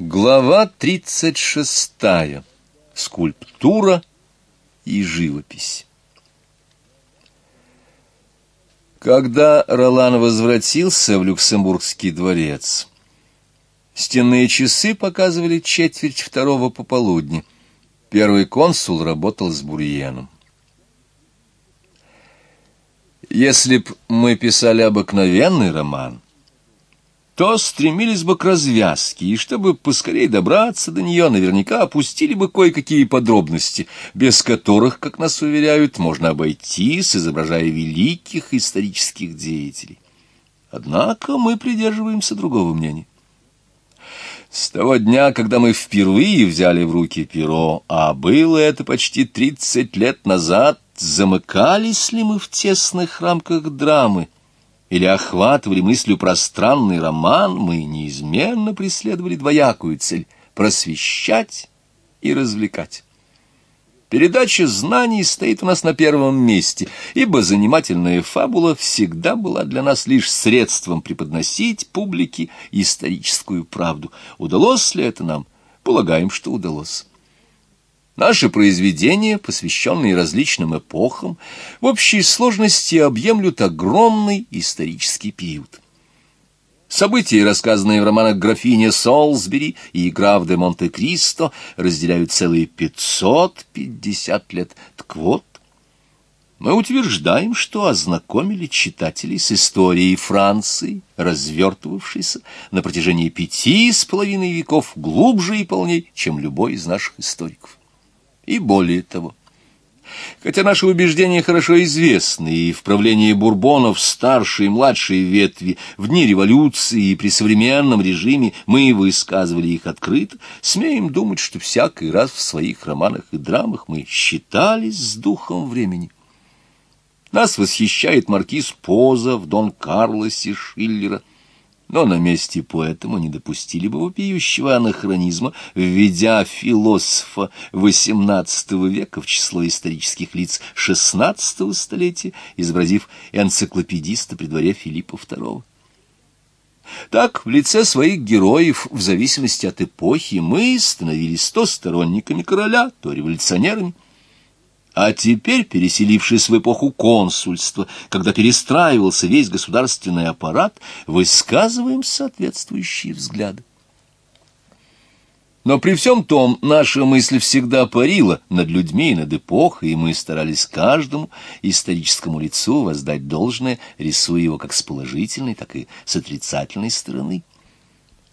Глава 36. Скульптура и живопись. Когда Ролан возвратился в Люксембургский дворец, стенные часы показывали четверть второго пополудни. Первый консул работал с Бурьеном. Если б мы писали обыкновенный роман — то стремились бы к развязке, и чтобы поскорее добраться до нее, наверняка опустили бы кое-какие подробности, без которых, как нас уверяют, можно обойтись, изображая великих исторических деятелей. Однако мы придерживаемся другого мнения. С того дня, когда мы впервые взяли в руки перо, а было это почти тридцать лет назад, замыкались ли мы в тесных рамках драмы, или охватывали мыслью пространный роман, мы неизменно преследовали двоякую цель — просвещать и развлекать. Передача знаний стоит у нас на первом месте, ибо занимательная фабула всегда была для нас лишь средством преподносить публике историческую правду. Удалось ли это нам? Полагаем, что удалось. Наши произведения, посвященные различным эпохам, в общей сложности объемлют огромный исторический период. События, рассказанные в романах «Графиня Солсбери» и «Граф де Монте-Кристо», разделяют целые 550 лет. Так вот, мы утверждаем, что ознакомили читателей с историей Франции, развертывавшейся на протяжении пяти с половиной веков глубже и полней, чем любой из наших историков и более того. Хотя наши убеждения хорошо известны, и в правлении бурбонов старшей и младшей ветви, в дни революции и при современном режиме мы высказывали их открыто, смеем думать, что всякий раз в своих романах и драмах мы считались с духом времени. Нас восхищает маркиз Поза в Дон Карлосе Шиллера, но на месте поэта мы не допустили бы вопиющего анахронизма, введя философа XVIII века в число исторических лиц XVI столетия, изобразив энциклопедиста при дворе Филиппа II. Так, в лице своих героев, в зависимости от эпохи, мы становились то сторонниками короля, то революционерами, а теперь, переселившись в эпоху консульства, когда перестраивался весь государственный аппарат, высказываем соответствующие взгляды. Но при всем том наша мысль всегда парила над людьми и над эпохой, и мы старались каждому историческому лицу воздать должное, рисуя его как с положительной, так и с отрицательной стороны.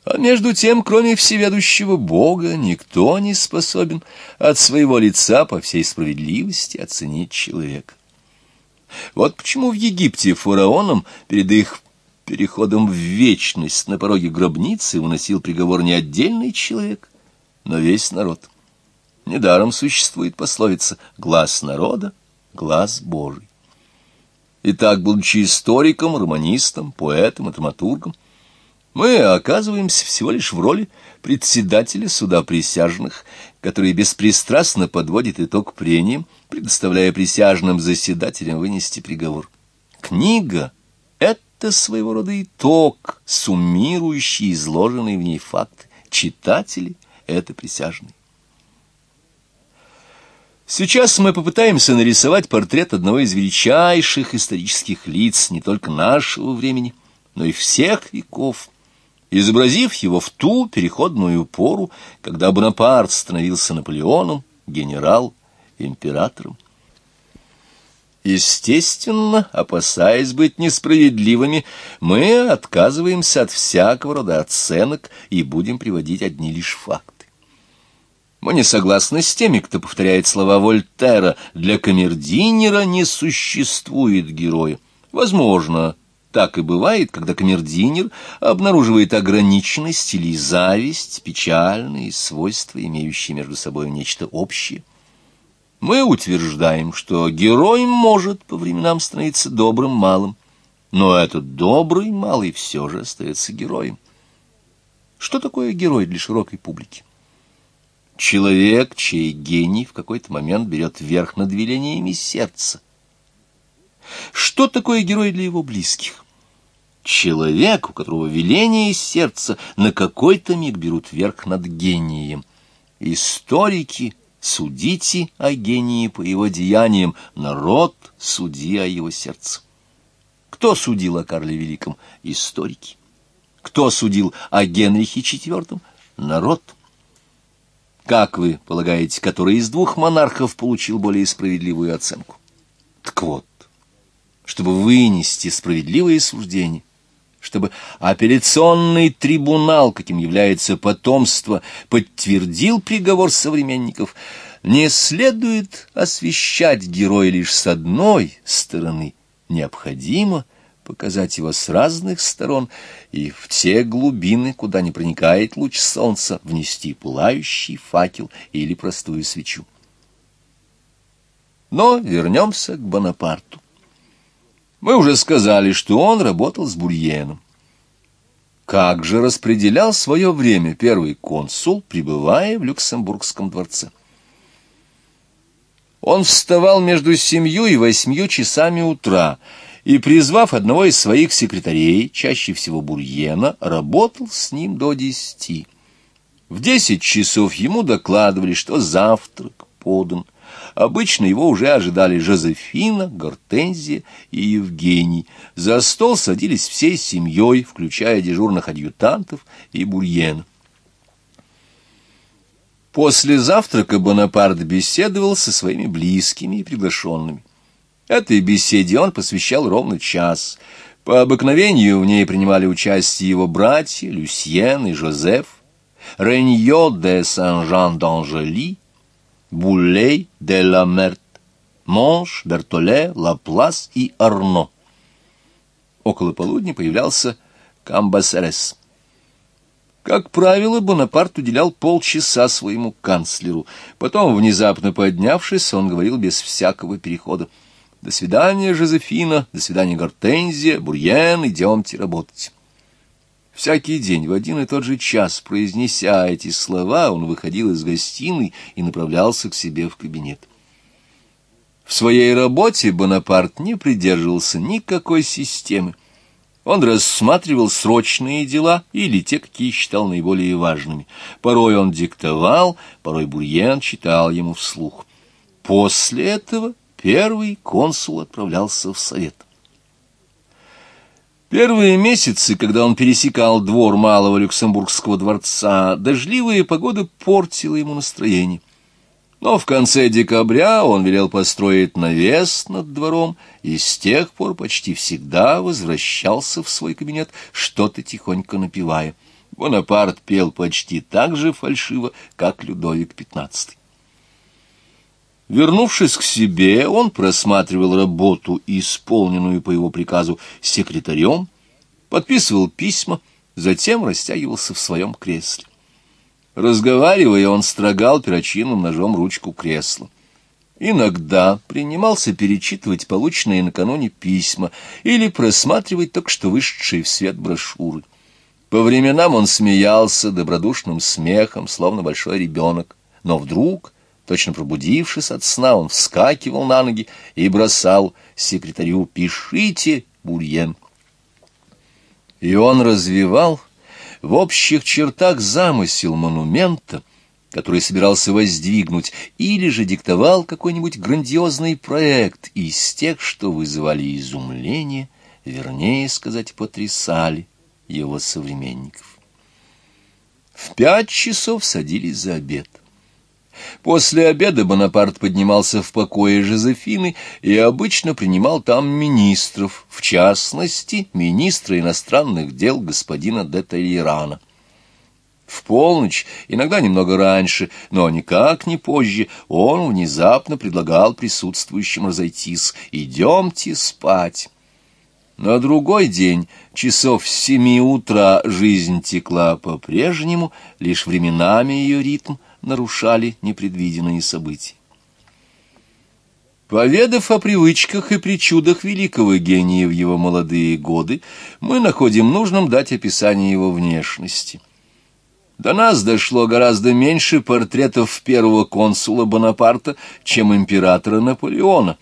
А между тем, кроме всеведущего Бога, никто не способен от своего лица по всей справедливости оценить человека. Вот почему в Египте фараонам перед их переходом в вечность на пороге гробницы уносил приговор не отдельный человек, но весь народ. Недаром существует пословица «глаз народа, глаз Божий». Итак, будучи историком, романистом, поэтом и драматургом, мы оказываемся всего лишь в роли председателя суда присяжных, который беспристрастно подводит итог прениям, предоставляя присяжным заседателям вынести приговор. Книга — это своего рода итог, суммирующий изложенные в ней факты. Читатели — это присяжные. Сейчас мы попытаемся нарисовать портрет одного из величайших исторических лиц не только нашего времени, но и всех веков — изобразив его в ту переходную пору, когда Бонапарт становился Наполеоном, генерал, императором. Естественно, опасаясь быть несправедливыми, мы отказываемся от всякого рода оценок и будем приводить одни лишь факты. Мы не согласны с теми, кто повторяет слова Вольтера «для камердинера не существует героя». Возможно, так и бывает, когда камердинер обнаруживает ограниченность или зависть, печальные свойства, имеющие между собой нечто общее. Мы утверждаем, что герой может по временам становиться добрым малым, но этот добрый малый все же остается героем. Что такое герой для широкой публики? Человек, чей гений в какой-то момент берет верх над велениями сердца. Что такое герой для его близких? Человек, у которого веление и сердце на какой-то миг берут верх над гением. Историки, судите о гении по его деяниям, народ, суди о его сердце. Кто судил о Карле Великом? Историки. Кто судил о Генрихе IV? Народ. Как вы полагаете, который из двух монархов получил более справедливую оценку? Так вот, чтобы вынести справедливое суждение, чтобы апелляционный трибунал, каким является потомство, подтвердил приговор современников, не следует освещать героя лишь с одной стороны, необходимо показать его с разных сторон и в те глубины, куда не проникает луч солнца, внести пылающий факел или простую свечу. Но вернемся к Бонапарту. Мы уже сказали, что он работал с Бурьеном. Как же распределял свое время первый консул, пребывая в Люксембургском дворце? Он вставал между семью и восьмью часами утра и, призвав одного из своих секретарей, чаще всего Бурьена, работал с ним до десяти. В десять часов ему докладывали, что завтрак подан, Обычно его уже ожидали Жозефина, Гортензия и Евгений. За стол садились всей семьей, включая дежурных адъютантов и Бурьена. После завтрака Бонапарт беседовал со своими близкими и приглашенными. Этой беседе он посвящал ровно час. По обыкновению в ней принимали участие его братья Люсьен и Жозеф, Реньо де Сен-Жан-d'Ангели, Булей, де ла Мерт, Монш, Бертоле, Лаплас и Арно. Около полудня появлялся Камбасерес. Как правило, Бонапарт уделял полчаса своему канцлеру. Потом, внезапно поднявшись, он говорил без всякого перехода. «До свидания, Жозефина, до свидания, Гортензия, Бурьен, идемте работать». Всякий день в один и тот же час, произнеся эти слова, он выходил из гостиной и направлялся к себе в кабинет. В своей работе Бонапарт не придерживался никакой системы. Он рассматривал срочные дела или те, какие считал наиболее важными. Порой он диктовал, порой Бурьен читал ему вслух. После этого первый консул отправлялся в совет. Первые месяцы, когда он пересекал двор малого Люксембургского дворца, дождливая погода портила ему настроение. Но в конце декабря он велел построить навес над двором и с тех пор почти всегда возвращался в свой кабинет, что-то тихонько напевая. Бонапарт пел почти так же фальшиво, как Людовик XV. Вернувшись к себе, он просматривал работу, исполненную по его приказу секретарем, подписывал письма, затем растягивался в своем кресле. Разговаривая, он строгал перочинным ножом ручку кресла. Иногда принимался перечитывать полученные накануне письма или просматривать только что вышедшие в свет брошюры. По временам он смеялся добродушным смехом, словно большой ребенок, но вдруг Точно пробудившись от сна, он вскакивал на ноги и бросал секретарю «Пишите, Бурьен». И он развивал в общих чертах замысел монумента, который собирался воздвигнуть, или же диктовал какой-нибудь грандиозный проект из тех, что вызывали изумление, вернее сказать, потрясали его современников. В пять часов садились за обед. После обеда Бонапарт поднимался в покое Жозефины и обычно принимал там министров, в частности, министра иностранных дел господина де Толерана. В полночь, иногда немного раньше, но никак не позже, он внезапно предлагал присутствующим разойтись «Идемте спать». На другой день, часов с семи утра, жизнь текла по-прежнему, лишь временами ее ритм нарушали непредвиденные события. Поведав о привычках и причудах великого гения в его молодые годы, мы находим нужным дать описание его внешности. До нас дошло гораздо меньше портретов первого консула Бонапарта, чем императора Наполеона.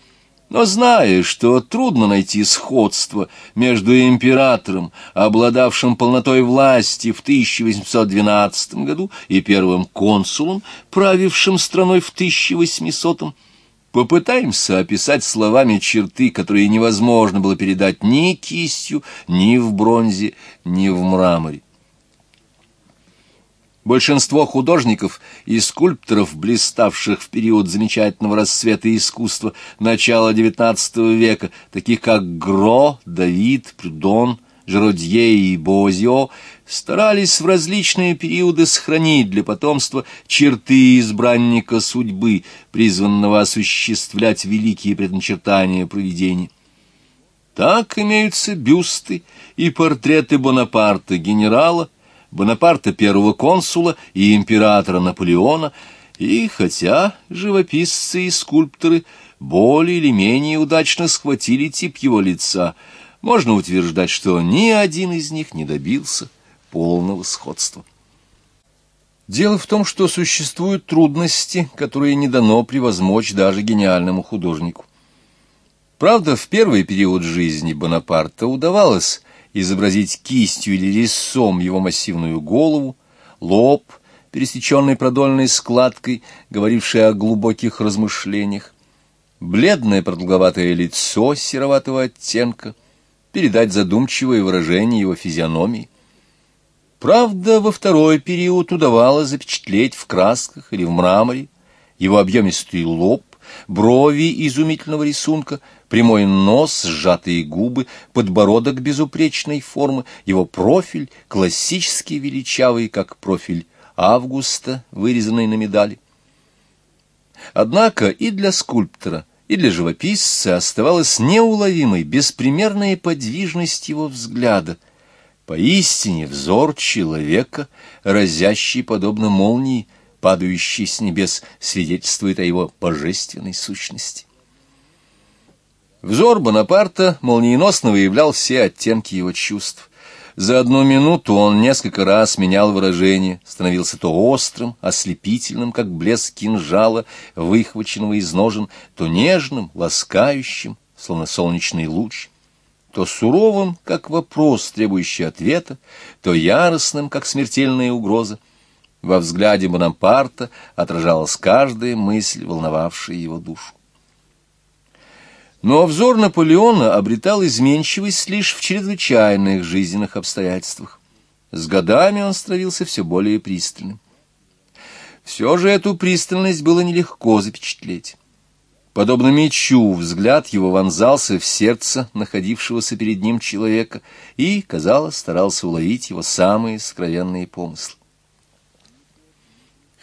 Но зная, что трудно найти сходство между императором, обладавшим полнотой власти в 1812 году, и первым консулом, правившим страной в 1800 попытаемся описать словами черты, которые невозможно было передать ни кистью, ни в бронзе, ни в мраморе. Большинство художников и скульпторов, блиставших в период замечательного расцвета искусства начала XIX века, таких как Гро, Давид, Прюдон, Жеродье и Бозио, старались в различные периоды сохранить для потомства черты избранника судьбы, призванного осуществлять великие предначертания провидения. Так имеются бюсты и портреты Бонапарта, генерала, Бонапарта первого консула и императора Наполеона, и хотя живописцы и скульпторы более или менее удачно схватили тип его лица, можно утверждать, что ни один из них не добился полного сходства. Дело в том, что существуют трудности, которые не дано превозмочь даже гениальному художнику. Правда, в первый период жизни Бонапарта удавалось изобразить кистью или резцом его массивную голову, лоб, пересеченный продольной складкой, говоривший о глубоких размышлениях, бледное продолговатое лицо сероватого оттенка, передать задумчивое выражение его физиономии. Правда, во второй период удавалось запечатлеть в красках или в мраморе его объемистый лоб, брови изумительного рисунка, прямой нос, сжатые губы, подбородок безупречной формы, его профиль, классический величавый, как профиль Августа, вырезанный на медали. Однако и для скульптора, и для живописца оставалась неуловимой, беспримерная подвижность его взгляда, поистине взор человека, разящий подобно молнии, падающий с небес, свидетельствует о его божественной сущности. Взор Бонапарта молниеносно выявлял все оттенки его чувств. За одну минуту он несколько раз менял выражение, становился то острым, ослепительным, как блеск кинжала, выхваченного из ножен, то нежным, ласкающим, словно солнечный луч, то суровым, как вопрос, требующий ответа, то яростным, как смертельная угроза. Во взгляде Бонапарта отражалась каждая мысль, волновавшая его душу. Но взор Наполеона обретал изменчивость лишь в чрезвычайных жизненных обстоятельствах. С годами он становился все более пристальным. Все же эту пристальность было нелегко запечатлеть. Подобно мечу, взгляд его вонзался в сердце находившегося перед ним человека и, казалось, старался уловить его самые сокровенные помыслы.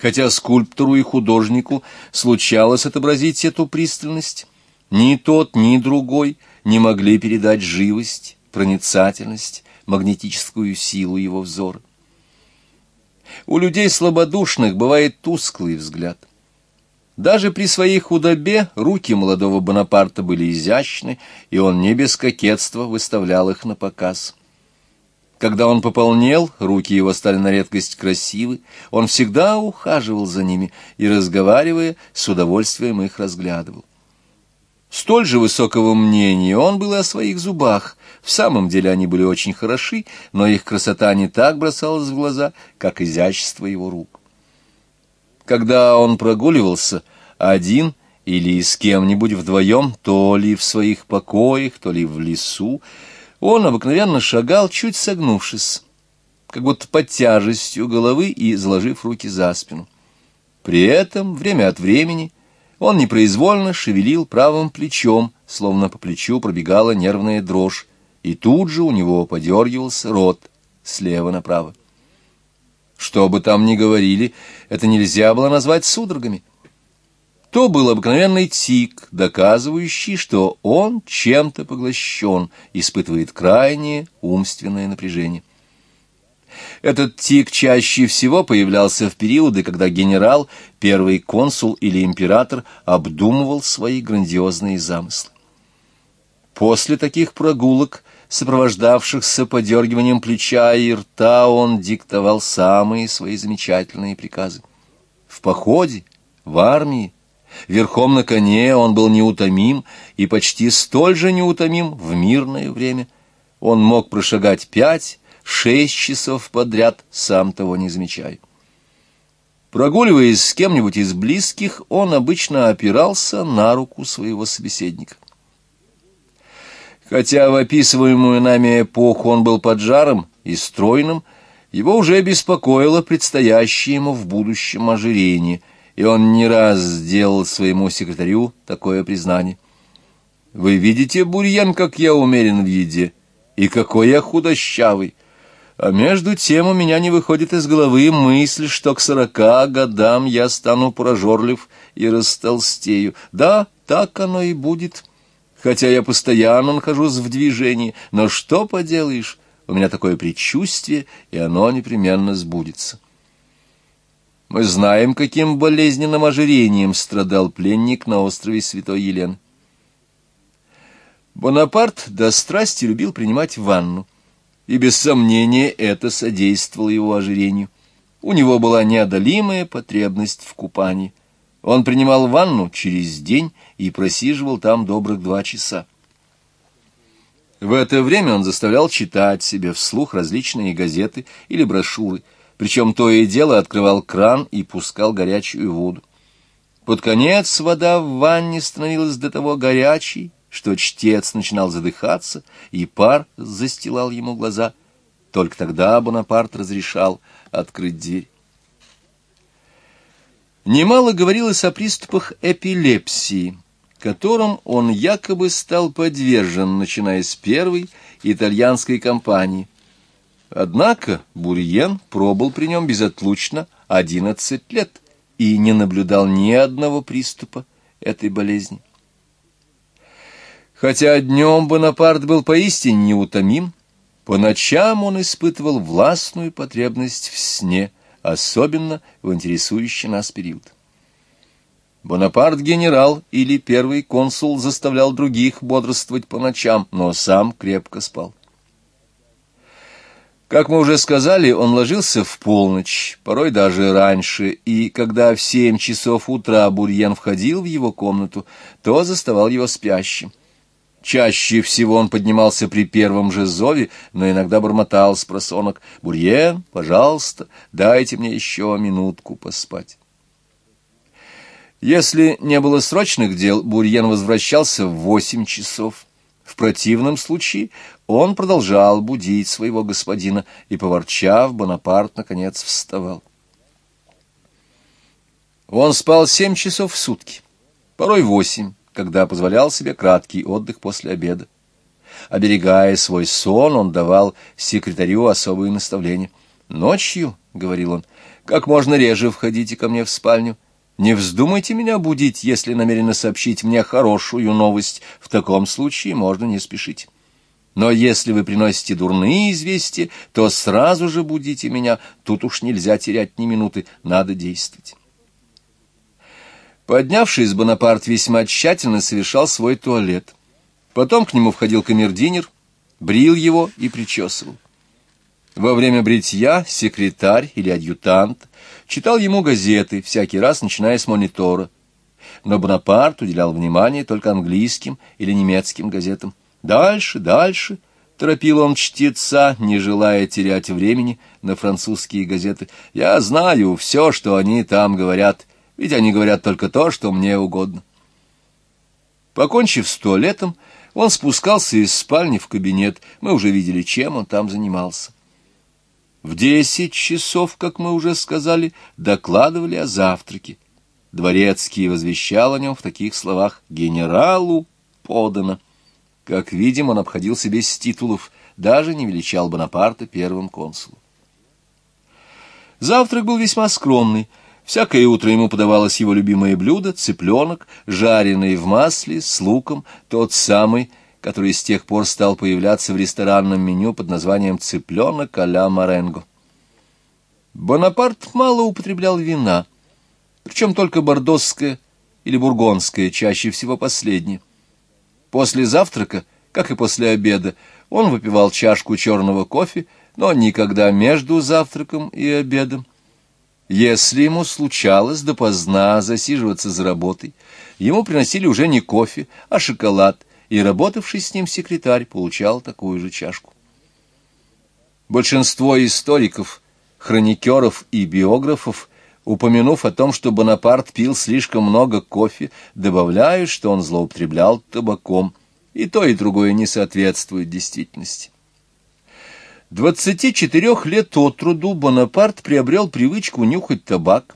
Хотя скульптору и художнику случалось отобразить эту пристальность, ни тот, ни другой не могли передать живость, проницательность, магнетическую силу его взора. У людей слабодушных бывает тусклый взгляд. Даже при своей худобе руки молодого Бонапарта были изящны, и он не без кокетства выставлял их на показ. Когда он пополнел, руки его стали на редкость красивы, он всегда ухаживал за ними и, разговаривая, с удовольствием их разглядывал. Столь же высокого мнения он был о своих зубах. В самом деле они были очень хороши, но их красота не так бросалась в глаза, как изящество его рук. Когда он прогуливался один или с кем-нибудь вдвоем, то ли в своих покоях, то ли в лесу, он обыкновенно шагал, чуть согнувшись, как будто под тяжестью головы и заложив руки за спину. При этом время от времени он непроизвольно шевелил правым плечом, словно по плечу пробегала нервная дрожь, и тут же у него подергивался рот слева направо. Что бы там ни говорили, это нельзя было назвать судорогами. То был обыкновенный тик, доказывающий, что он чем-то поглощен, испытывает крайнее умственное напряжение. Этот тик чаще всего появлялся в периоды, когда генерал, первый консул или император обдумывал свои грандиозные замыслы. После таких прогулок, сопровождавшихся подергиванием плеча и рта, он диктовал самые свои замечательные приказы. В походе, в армии, Верхом на коне он был неутомим и почти столь же неутомим в мирное время. Он мог прошагать пять, шесть часов подряд, сам того не замечая. Прогуливаясь с кем-нибудь из близких, он обычно опирался на руку своего собеседника. Хотя в описываемую нами эпоху он был поджаром и стройным, его уже беспокоило предстоящее ему в будущем ожирение, и он не раз сделал своему секретарю такое признание. «Вы видите, Бурьян, как я умерен в еде, и какой я худощавый!» А между тем у меня не выходит из головы мысль, что к сорока годам я стану прожорлив и растолстею. Да, так оно и будет, хотя я постоянно нахожусь в движении. Но что поделаешь, у меня такое предчувствие, и оно непременно сбудется. Мы знаем, каким болезненным ожирением страдал пленник на острове Святой Елены. Бонапарт до страсти любил принимать ванну и без сомнения это содействовало его ожирению. У него была неодолимая потребность в купании. Он принимал ванну через день и просиживал там добрых два часа. В это время он заставлял читать себе вслух различные газеты или брошюры, причем то и дело открывал кран и пускал горячую воду. Под конец вода в ванне становилась до того горячей, что чтец начинал задыхаться, и пар застилал ему глаза. Только тогда Бонапарт разрешал открыть дверь. Немало говорилось о приступах эпилепсии, которым он якобы стал подвержен, начиная с первой итальянской кампании. Однако Бурьен пробыл при нем безотлучно одиннадцать лет и не наблюдал ни одного приступа этой болезни. Хотя днем Бонапарт был поистине неутомим, по ночам он испытывал властную потребность в сне, особенно в интересующий нас период. Бонапарт-генерал или первый консул заставлял других бодрствовать по ночам, но сам крепко спал. Как мы уже сказали, он ложился в полночь, порой даже раньше, и когда в семь часов утра Бурьен входил в его комнату, то заставал его спящим. Чаще всего он поднимался при первом же зове, но иногда бормотал с просонок. «Бурьен, пожалуйста, дайте мне еще минутку поспать». Если не было срочных дел, Бурьен возвращался в восемь часов. В противном случае он продолжал будить своего господина, и, поворчав, Бонапарт, наконец, вставал. Он спал семь часов в сутки, порой восемь когда позволял себе краткий отдых после обеда. Оберегая свой сон, он давал секретарю особые наставления. «Ночью, — говорил он, — как можно реже входите ко мне в спальню. Не вздумайте меня будить, если намерены сообщить мне хорошую новость. В таком случае можно не спешить. Но если вы приносите дурные известия, то сразу же будите меня. Тут уж нельзя терять ни минуты, надо действовать». Поднявшись, Бонапарт весьма тщательно совершал свой туалет. Потом к нему входил камердинер, брил его и причесывал. Во время бритья секретарь или адъютант читал ему газеты, всякий раз начиная с монитора. Но Бонапарт уделял внимание только английским или немецким газетам. «Дальше, дальше!» — торопил он чтеца, не желая терять времени на французские газеты. «Я знаю все, что они там говорят, ведь они говорят только то, что мне угодно. Покончив с туалетом, он спускался из спальни в кабинет. Мы уже видели, чем он там занимался. В десять часов, как мы уже сказали, докладывали о завтраке. Дворецкий возвещал о нем в таких словах «генералу подано». Как видим, он обходился без титулов, даже не величал Бонапарта первым консулом. Завтрак был весьма скромный — Всякое утро ему подавалось его любимое блюдо — цыпленок, жареный в масле, с луком, тот самый, который с тех пор стал появляться в ресторанном меню под названием «цыпленок а-ля Маренго». Бонапарт мало употреблял вина, причем только бордосское или бургонское, чаще всего последнее. После завтрака, как и после обеда, он выпивал чашку черного кофе, но никогда между завтраком и обедом Если ему случалось допоздна засиживаться за работой, ему приносили уже не кофе, а шоколад, и работавший с ним секретарь получал такую же чашку. Большинство историков, хроникеров и биографов, упомянув о том, что Бонапарт пил слишком много кофе, добавляют, что он злоупотреблял табаком, и то и другое не соответствует действительности. Двадцати четырех лет от труду Бонапарт приобрел привычку нюхать табак,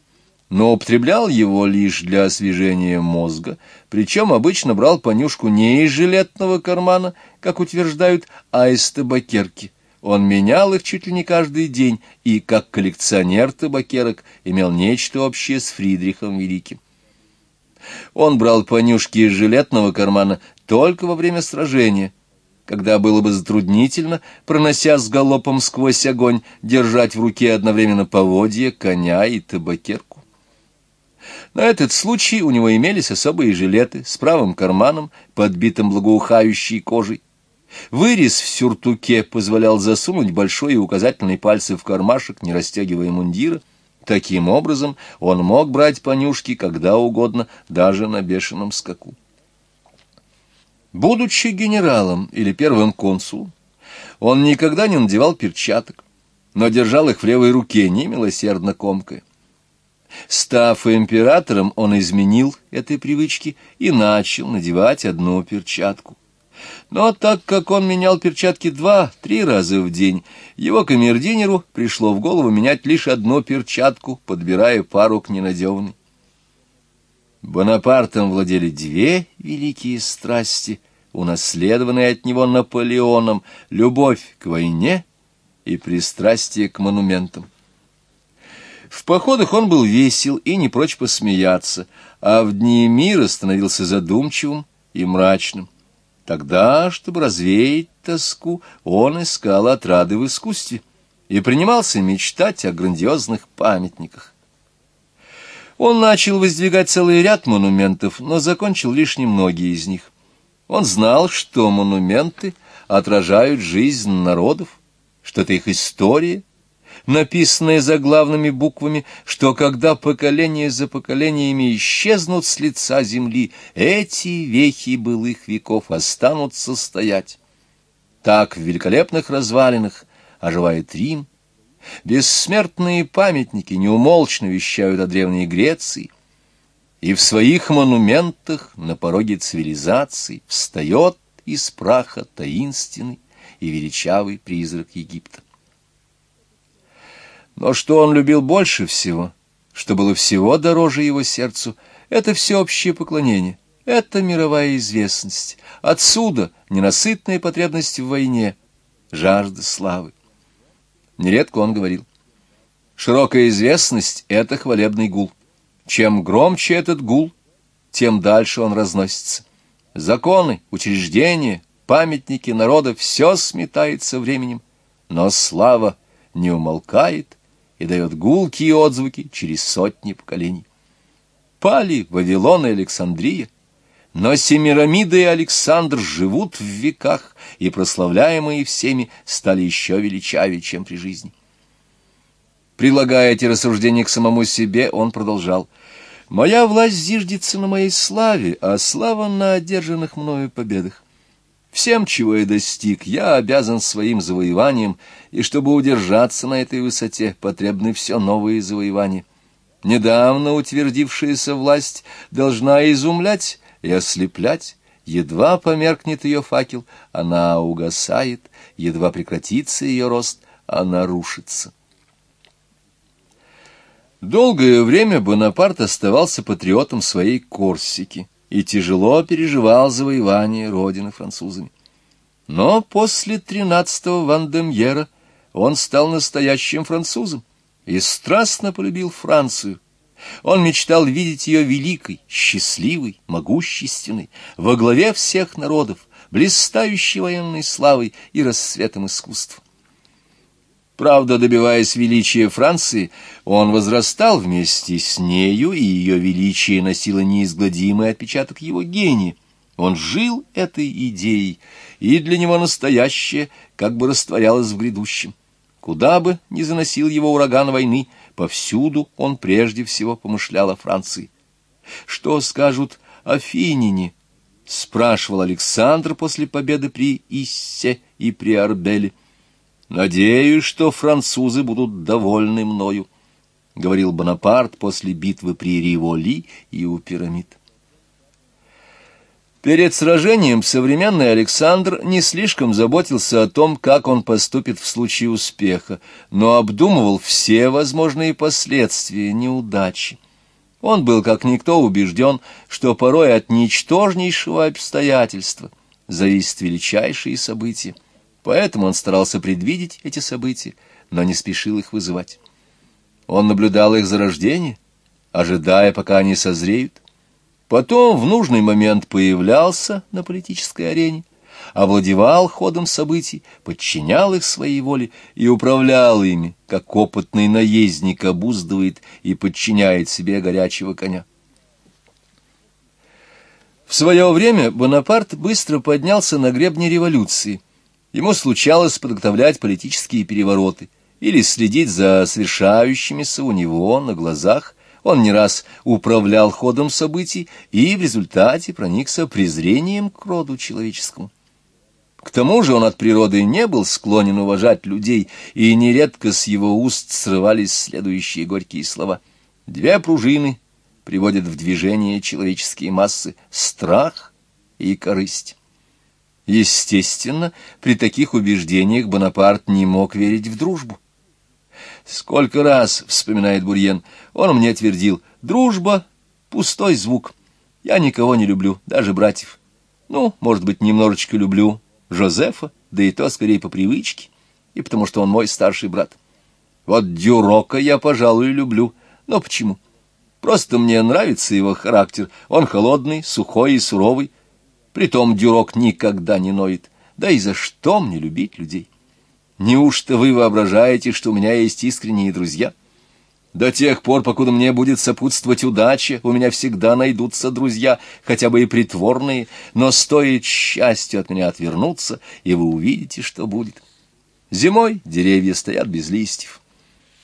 но употреблял его лишь для освежения мозга, причем обычно брал понюшку не из жилетного кармана, как утверждают, а из табакерки. Он менял их чуть ли не каждый день и, как коллекционер табакерок, имел нечто общее с Фридрихом Великим. Он брал понюшки из жилетного кармана только во время сражения — когда было бы затруднительно, пронося с галопом сквозь огонь, держать в руке одновременно поводья, коня и табакерку. На этот случай у него имелись особые жилеты с правым карманом, подбитым благоухающей кожей. Вырез в сюртуке позволял засунуть большой и указательный пальцы в кармашек, не растягивая мундира. Таким образом, он мог брать понюшки когда угодно, даже на бешеном скаку. Будучи генералом или первым консулом, он никогда не надевал перчаток, но держал их в левой руке, немилосердно комкая. Став императором, он изменил этой привычки и начал надевать одну перчатку. Но так как он менял перчатки два-три раза в день, его камердинеру пришло в голову менять лишь одну перчатку, подбирая пару к ненадеванной. Бонапартом владели две великие страсти, унаследованные от него Наполеоном, любовь к войне и пристрастие к монументам. В походах он был весел и не прочь посмеяться, а в дни мира становился задумчивым и мрачным. Тогда, чтобы развеять тоску, он искал отрады в искусстве и принимался мечтать о грандиозных памятниках. Он начал воздвигать целый ряд монументов, но закончил лишь немногие из них. Он знал, что монументы отражают жизнь народов, что это их история, написанная заглавными буквами, что когда поколения за поколениями исчезнут с лица земли, эти вехи былых веков останутся стоять. Так в великолепных развалинах оживает Рим, Бессмертные памятники неумолчно вещают о Древней Греции, и в своих монументах на пороге цивилизации встает из праха таинственный и величавый призрак Египта. Но что он любил больше всего, что было всего дороже его сердцу, это всеобщее поклонение, это мировая известность, отсюда ненасытная потребность в войне, жажда славы. Нередко он говорил, «Широкая известность — это хвалебный гул. Чем громче этот гул, тем дальше он разносится. Законы, учреждения, памятники народа — все сметается временем, но слава не умолкает и дает гулкие отзвуки через сотни поколений. Пали Вавилон и Александрия, но Семирамида и Александр живут в веках, и прославляемые всеми стали еще величавее, чем при жизни. Прилагая эти рассуждения к самому себе, он продолжал. «Моя власть зиждется на моей славе, а слава на одержанных мною победах. Всем, чего я достиг, я обязан своим завоеванием, и чтобы удержаться на этой высоте, потребны все новые завоевания. Недавно утвердившаяся власть должна изумлять, и ослеплять. Едва померкнет ее факел, она угасает, едва прекратится ее рост, она рушится. Долгое время Бонапарт оставался патриотом своей Корсики и тяжело переживал завоевание родины французами. Но после тринадцатого Вандемьера он стал настоящим французом и страстно полюбил Францию, он мечтал видеть ее великой, счастливой, могущественной, во главе всех народов, блистающей военной славой и расцветом искусства. Правда, добиваясь величия Франции, он возрастал вместе с нею, и ее величие носило неизгладимый отпечаток его гения. Он жил этой идеей, и для него настоящее как бы растворялось в грядущем. Куда бы ни заносил его ураган войны, Повсюду он прежде всего помышлял о Франции. Что скажут о Финине? — спрашивал Александр после победы при Иссе и при Арбеле. — Надеюсь, что французы будут довольны мною, — говорил Бонапарт после битвы при Риволи и у пирамид. Перед сражением современный Александр не слишком заботился о том, как он поступит в случае успеха, но обдумывал все возможные последствия неудачи. Он был как никто убежден, что порой от ничтожнейшего обстоятельства зависят величайшие события. Поэтому он старался предвидеть эти события, но не спешил их вызывать. Он наблюдал их зарождение, ожидая, пока они созреют. Потом в нужный момент появлялся на политической арене, овладевал ходом событий, подчинял их своей воле и управлял ими, как опытный наездник обуздывает и подчиняет себе горячего коня. В свое время Бонапарт быстро поднялся на гребне революции. Ему случалось подготовлять политические перевороты или следить за совершающимися у него на глазах он не раз управлял ходом событий и в результате проникся презрением к роду человеческому. К тому же он от природы не был склонен уважать людей, и нередко с его уст срывались следующие горькие слова. Две пружины приводят в движение человеческие массы — страх и корысть. Естественно, при таких убеждениях Бонапарт не мог верить в дружбу. Сколько раз, — вспоминает Бурьен, — он мне твердил, дружба — пустой звук. Я никого не люблю, даже братьев. Ну, может быть, немножечко люблю, Жозефа, да и то скорее по привычке, и потому что он мой старший брат. Вот Дюрока я, пожалуй, люблю. Но почему? Просто мне нравится его характер. Он холодный, сухой и суровый. Притом Дюрок никогда не ноет. Да и за что мне любить людей? Неужто вы воображаете, что у меня есть искренние друзья? До тех пор, покуда мне будет сопутствовать удача, у меня всегда найдутся друзья, хотя бы и притворные, но стоит счастью от меня отвернуться, и вы увидите, что будет. Зимой деревья стоят без листьев.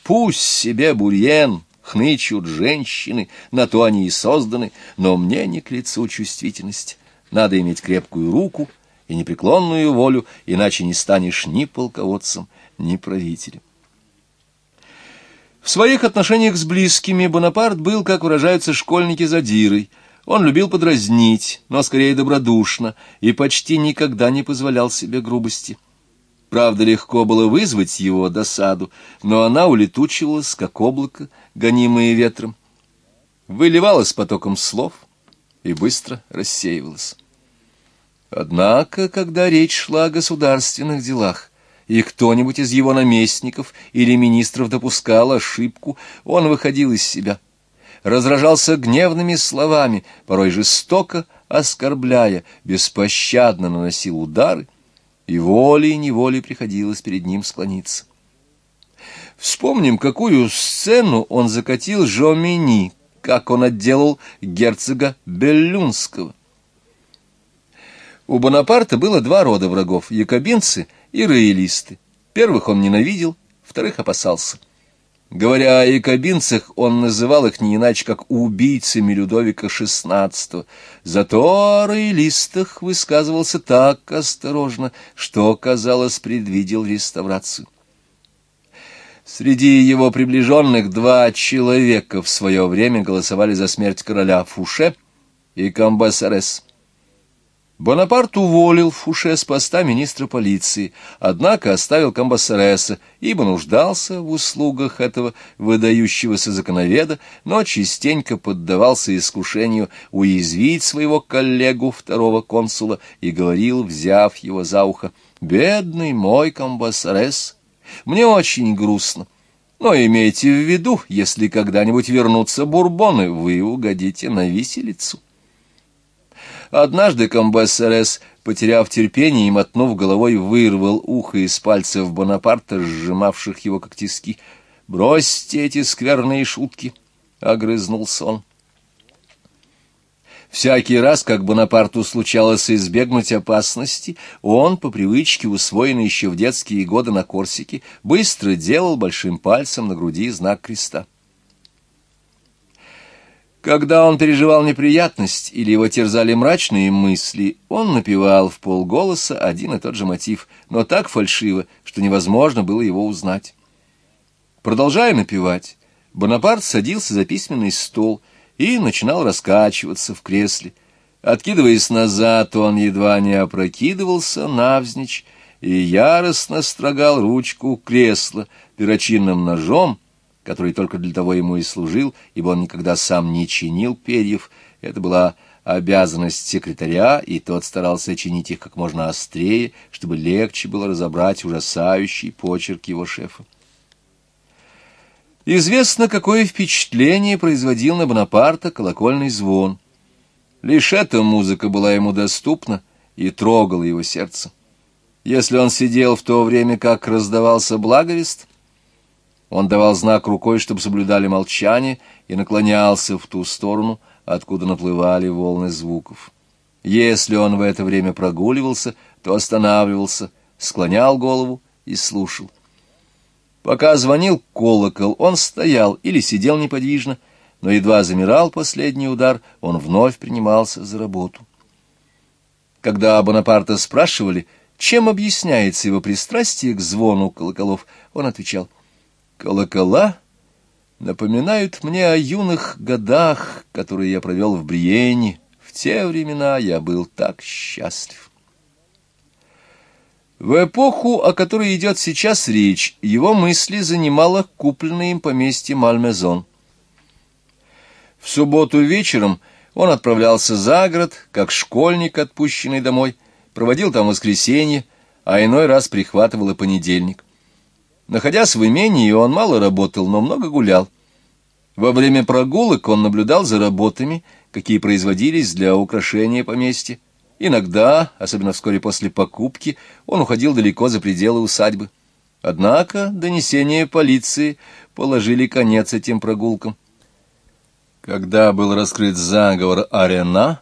Пусть себе бурьен, хнычут женщины, на то они и созданы, но мне не к лицу чувствительность. Надо иметь крепкую руку и непреклонную волю, иначе не станешь ни полководцем, ни правителем. В своих отношениях с близкими Бонапарт был, как выражаются школьники, задирой. Он любил подразнить, но скорее добродушно, и почти никогда не позволял себе грубости. Правда, легко было вызвать его досаду, но она улетучивалась, как облако, гонимое ветром, выливалась потоком слов и быстро рассеивалась. Однако, когда речь шла о государственных делах, и кто-нибудь из его наместников или министров допускал ошибку, он выходил из себя, разражался гневными словами, порой жестоко оскорбляя, беспощадно наносил удары, и волей-неволей приходилось перед ним склониться. Вспомним, какую сцену он закатил Жомини, как он отделал герцога Беллюнского. У Бонапарта было два рода врагов — якобинцы и роялисты. Первых он ненавидел, вторых опасался. Говоря о якобинцах, он называл их не иначе, как убийцами Людовика XVI. Зато о роялистах высказывался так осторожно, что, казалось, предвидел реставрацию. Среди его приближенных два человека в свое время голосовали за смерть короля Фуше и Камбасарес. Бонапарт уволил Фуше с поста министра полиции, однако оставил Камбасареса, ибо нуждался в услугах этого выдающегося законоведа, но частенько поддавался искушению уязвить своего коллегу, второго консула, и говорил, взяв его за ухо, «Бедный мой Камбасарес, мне очень грустно». Но имейте в виду, если когда-нибудь вернутся бурбоны, вы угодите на виселицу. Однажды Камбессерес, потеряв терпение и мотнув головой, вырвал ухо из пальцев Бонапарта, сжимавших его как тиски. «Бросьте эти скверные шутки!» — огрызнулся он. Всякий раз, как Бонапарту случалось избегнуть опасности, он, по привычке, усвоенной еще в детские годы на Корсике, быстро делал большим пальцем на груди знак креста. Когда он переживал неприятность или его терзали мрачные мысли, он напевал в полголоса один и тот же мотив, но так фальшиво, что невозможно было его узнать. Продолжая напевать, Бонапарт садился за письменный стол и начинал раскачиваться в кресле. Откидываясь назад, он едва не опрокидывался навзничь и яростно строгал ручку кресла перочинным ножом, который только для того ему и служил, ибо он никогда сам не чинил перьев. Это была обязанность секретаря, и тот старался чинить их как можно острее, чтобы легче было разобрать ужасающий почерк его шефа. Известно, какое впечатление производил на Бонапарта колокольный звон. Лишь эта музыка была ему доступна и трогала его сердце. Если он сидел в то время, как раздавался благовест, он давал знак рукой, чтобы соблюдали молчание, и наклонялся в ту сторону, откуда наплывали волны звуков. Если он в это время прогуливался, то останавливался, склонял голову и слушал. Пока звонил колокол, он стоял или сидел неподвижно, но едва замирал последний удар, он вновь принимался за работу. Когда Бонапарта спрашивали, чем объясняется его пристрастие к звону колоколов, он отвечал, «Колокола напоминают мне о юных годах, которые я провел в Бриене. В те времена я был так счастлив». В эпоху, о которой идет сейчас речь, его мысли занимало купленное им поместье Мальмезон. В субботу вечером он отправлялся за город, как школьник, отпущенный домой, проводил там воскресенье, а иной раз прихватывал и понедельник. Находясь в имении, он мало работал, но много гулял. Во время прогулок он наблюдал за работами, какие производились для украшения поместья, Иногда, особенно вскоре после покупки, он уходил далеко за пределы усадьбы. Однако донесения полиции положили конец этим прогулкам. Когда был раскрыт заговор Арена,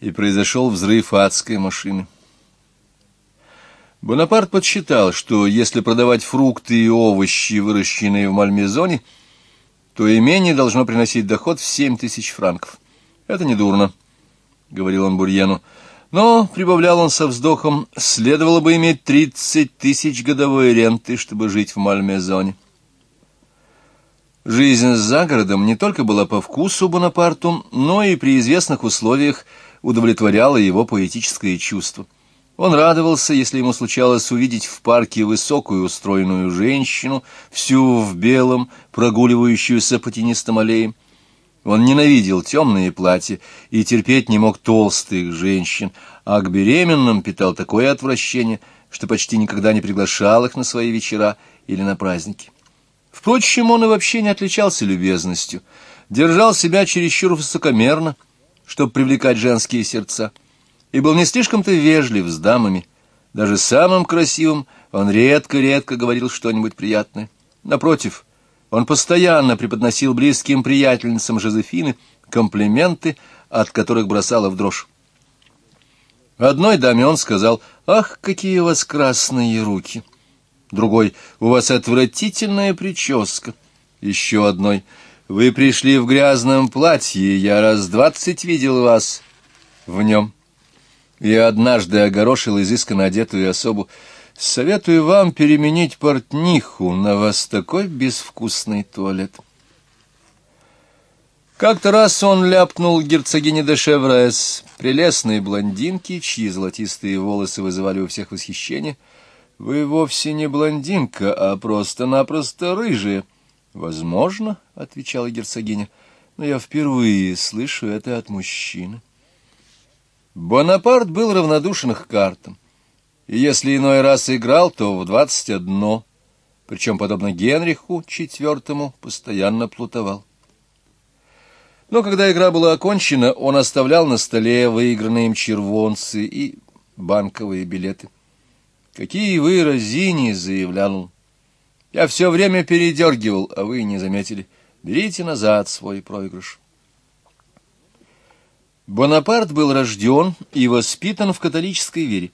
и произошел взрыв адской машины. Бонапарт подсчитал, что если продавать фрукты и овощи, выращенные в Мальмезоне, то имение должно приносить доход в семь тысяч франков. Это недурно, — говорил он Бурьену. Но, — прибавлял он со вздохом, — следовало бы иметь тридцать тысяч годовой ренты, чтобы жить в Мальмезоне. Жизнь за городом не только была по вкусу Бонапарту, но и при известных условиях удовлетворяла его поэтическое чувство. Он радовался, если ему случалось увидеть в парке высокую устроенную женщину, всю в белом, прогуливающуюся по тенистым аллеям. Он ненавидел темные платья и терпеть не мог толстых женщин, а к беременным питал такое отвращение, что почти никогда не приглашал их на свои вечера или на праздники. Впрочем, он и вообще не отличался любезностью, держал себя чересчур высокомерно, чтобы привлекать женские сердца, и был не слишком-то вежлив с дамами. Даже самым красивым он редко-редко говорил что-нибудь приятное. Напротив, он постоянно преподносил близким приятельницам Жозефины комплименты, от которых бросала в дрожь. Одной даме он сказал, «Ах, какие у вас красные руки!» Другой, «У вас отвратительная прическа!» Еще одной, «Вы пришли в грязном платье, я раз двадцать видел вас в нем». И однажды огорошил изысканно одетую особу, Советую вам переменить портниху, на вас такой безвкусный туалет. Как-то раз он ляпнул герцогине де Шеврес, прелестные блондинки, чьи золотистые волосы вызывали у всех восхищение. «Вы вовсе не блондинка, а просто-напросто рыжая». «Возможно», — отвечала герцогиня, — «но я впервые слышу это от мужчины». Бонапарт был равнодушен к картам и если иной раз играл, то в двадцать одно, причем, подобно Генриху IV, постоянно плутовал. Но когда игра была окончена, он оставлял на столе выигранные им червонцы и банковые билеты. «Какие вы разини!» — заявлял он. «Я все время передергивал, а вы не заметили. Берите назад свой проигрыш». Бонапарт был рожден и воспитан в католической вере,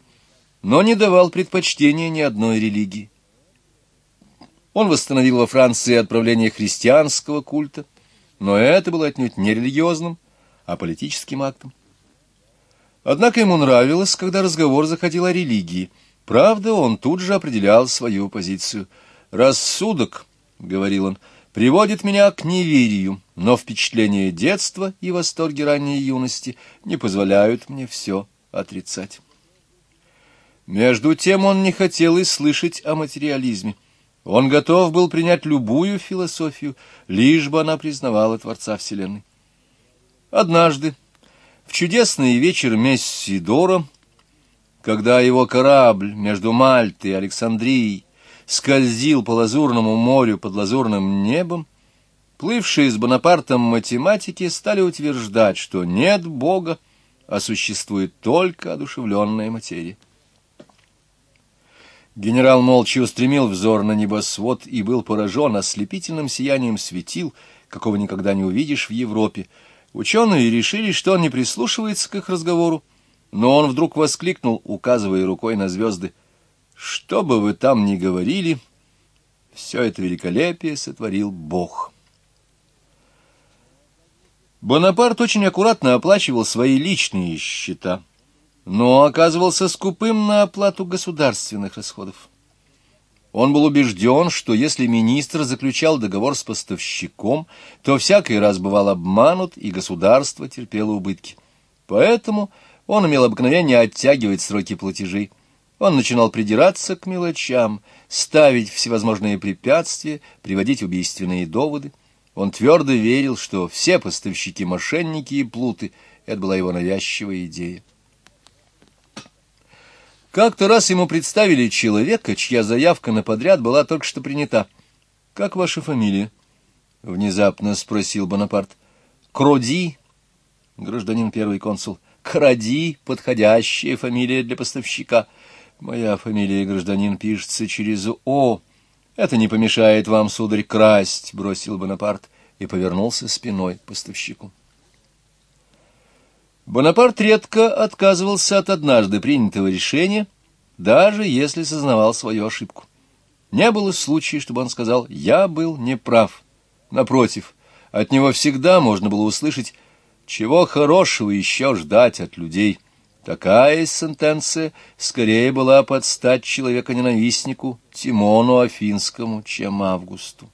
но не давал предпочтения ни одной религии. Он восстановил во Франции отправление христианского культа, но это было отнюдь не религиозным, а политическим актом. Однако ему нравилось, когда разговор заходил о религии. Правда, он тут же определял свою позицию. «Рассудок», — говорил он, — «приводит меня к неверию, но впечатления детства и восторги ранней юности не позволяют мне все отрицать». Между тем он не хотел и слышать о материализме. Он готов был принять любую философию, лишь бы она признавала Творца Вселенной. Однажды, в чудесный вечер Мессидора, когда его корабль между Мальтой и Александрией скользил по лазурному морю под лазурным небом, плывшие с Бонапартом математики стали утверждать, что нет Бога, а существует только одушевленная материя. Генерал молча устремил взор на небосвод и был поражен ослепительным сиянием светил, какого никогда не увидишь в Европе. Ученые решили, что он не прислушивается к их разговору, но он вдруг воскликнул, указывая рукой на звезды. «Что бы вы там ни говорили, все это великолепие сотворил Бог». Бонапарт очень аккуратно оплачивал свои личные счета но оказывался скупым на оплату государственных расходов. Он был убежден, что если министр заключал договор с поставщиком, то всякий раз бывал обманут, и государство терпело убытки. Поэтому он имел обыкновение оттягивать сроки платежей. Он начинал придираться к мелочам, ставить всевозможные препятствия, приводить убийственные доводы. Он твердо верил, что все поставщики — мошенники и плуты. Это была его навязчивая идея. Как-то раз ему представили человека, чья заявка на подряд была только что принята. — Как ваша фамилия? — внезапно спросил Бонапарт. — Кроди, гражданин первый консул. — Кради — подходящая фамилия для поставщика. Моя фамилия, гражданин, пишется через «О». Это не помешает вам, сударь, красть, — бросил Бонапарт и повернулся спиной поставщику. Бонапарт редко отказывался от однажды принятого решения, даже если сознавал свою ошибку. Не было случая, чтобы он сказал «я был неправ». Напротив, от него всегда можно было услышать «чего хорошего еще ждать от людей». Такая сентенция скорее была под стать человека-ненавистнику Тимону Афинскому, чем Августу.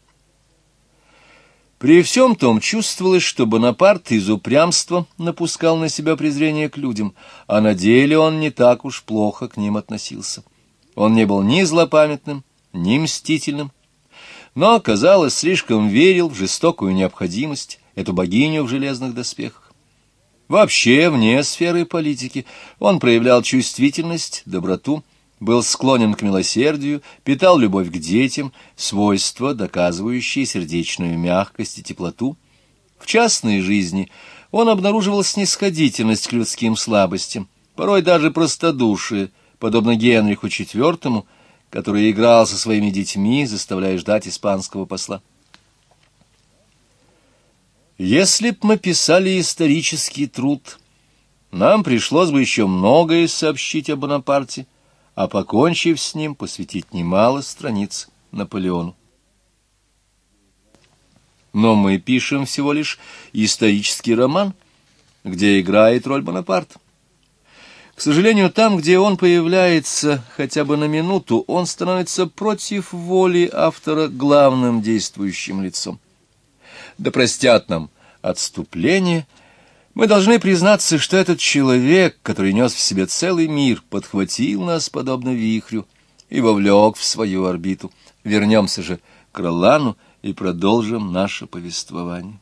При всем том чувствовалось, что Бонапарт из упрямства напускал на себя презрение к людям, а на деле он не так уж плохо к ним относился. Он не был ни злопамятным, ни мстительным, но, казалось, слишком верил в жестокую необходимость, эту богиню в железных доспехах. Вообще, вне сферы политики, он проявлял чувствительность, доброту, был склонен к милосердию, питал любовь к детям, свойства, доказывающие сердечную мягкость и теплоту. В частной жизни он обнаруживал снисходительность к людским слабостям, порой даже простодушие, подобно Генриху IV, который играл со своими детьми, заставляя ждать испанского посла. Если б мы писали исторический труд, нам пришлось бы еще многое сообщить о Бонапарте, а, покончив с ним, посвятить немало страниц Наполеону. Но мы пишем всего лишь исторический роман, где играет роль Бонапарт. К сожалению, там, где он появляется хотя бы на минуту, он становится против воли автора главным действующим лицом. Да простят нам отступление – мы должны признаться, что этот человек, который нес в себе целый мир, подхватил нас, подобно вихрю, и вовлек в свою орбиту. Вернемся же к Ролану и продолжим наше повествование.